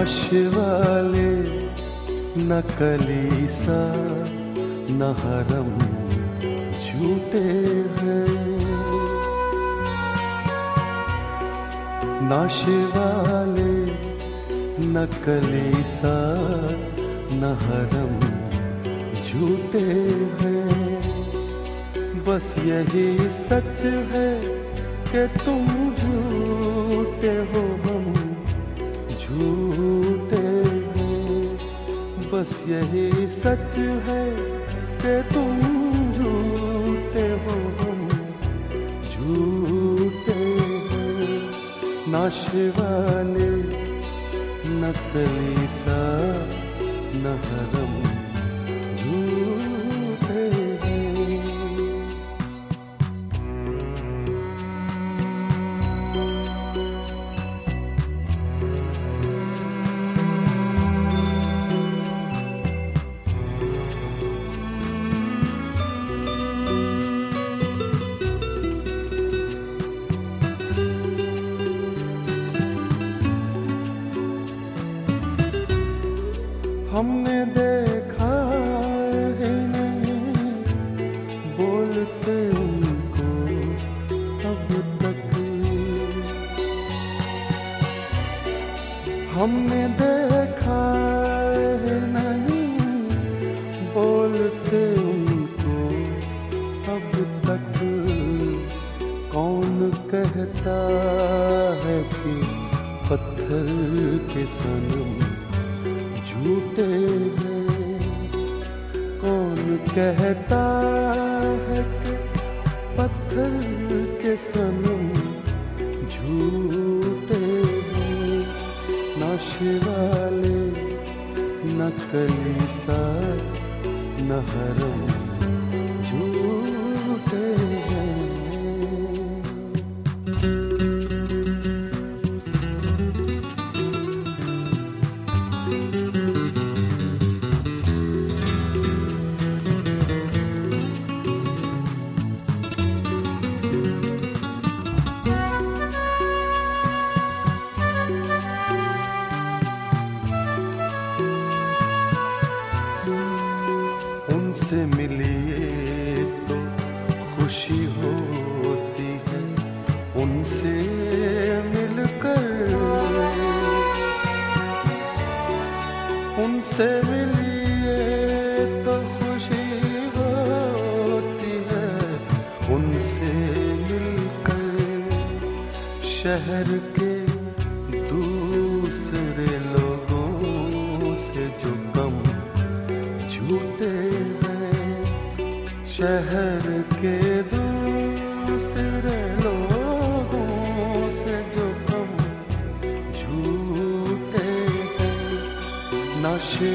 नशे वाले न नकली सा नहरम झूठे हैं। नशे वाले न नकली सा नहरम झूठे हैं। बस यही सच है कि तुम झूठे बस यही सच है कि तुम झूठे हो, हम झूठे हैं। शिवानी न कलिस न झूठे हमने देखा है नहीं। बोलते उनको अब तक। हमने देखा है नहीं। बोलते उनको अब तक। कौन कहता है कि पत्थर के सनम कहता है कि पत्थर के सनम झूठे हैं। ना शिवाले कलीसा न झूठे उनसे मिलिए तो खुशी होती है। उनसे मिलकर, उनसे मिलिए तो खुशी होती है। उनसे मिलकर शहर के दूसरे लोगों से जो कम झूठे शहर के दूसरे लोगों से जो कम झूठे हैं नशे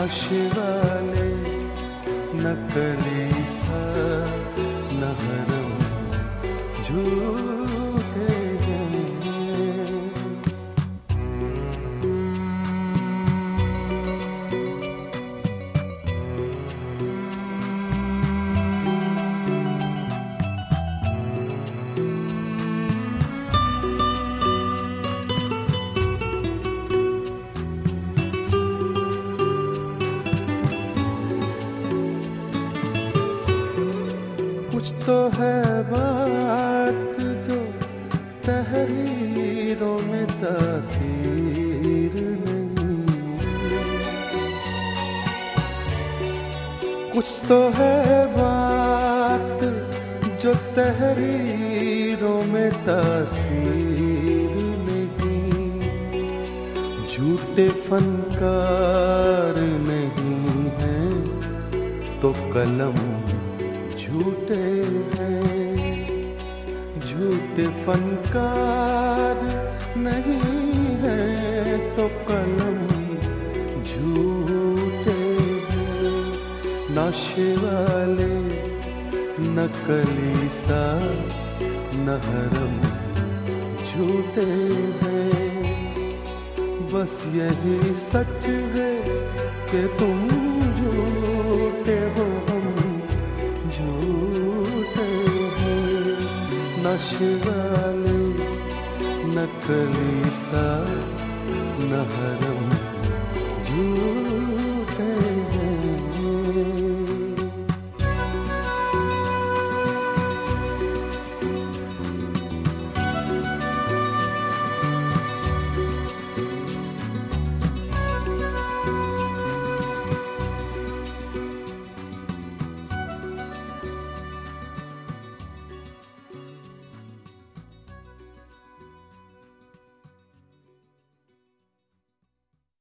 नशे वाले नकली सा नहरम झूठे तो है बात जो तहरीरों में तासीर नहीं। कुछ तो है बात जो तहरीरों में तासीर नहीं। झूठे फनकार नहीं है तो कलम झूठे हैं। झूठे फनकार नहीं है तो कलम झूठे हैं। नशे वाले नकली सा नहरम झूठे हैं। बस यही सच है कि तुम झूठे हो। नशे न नकली सा नहरम झूठ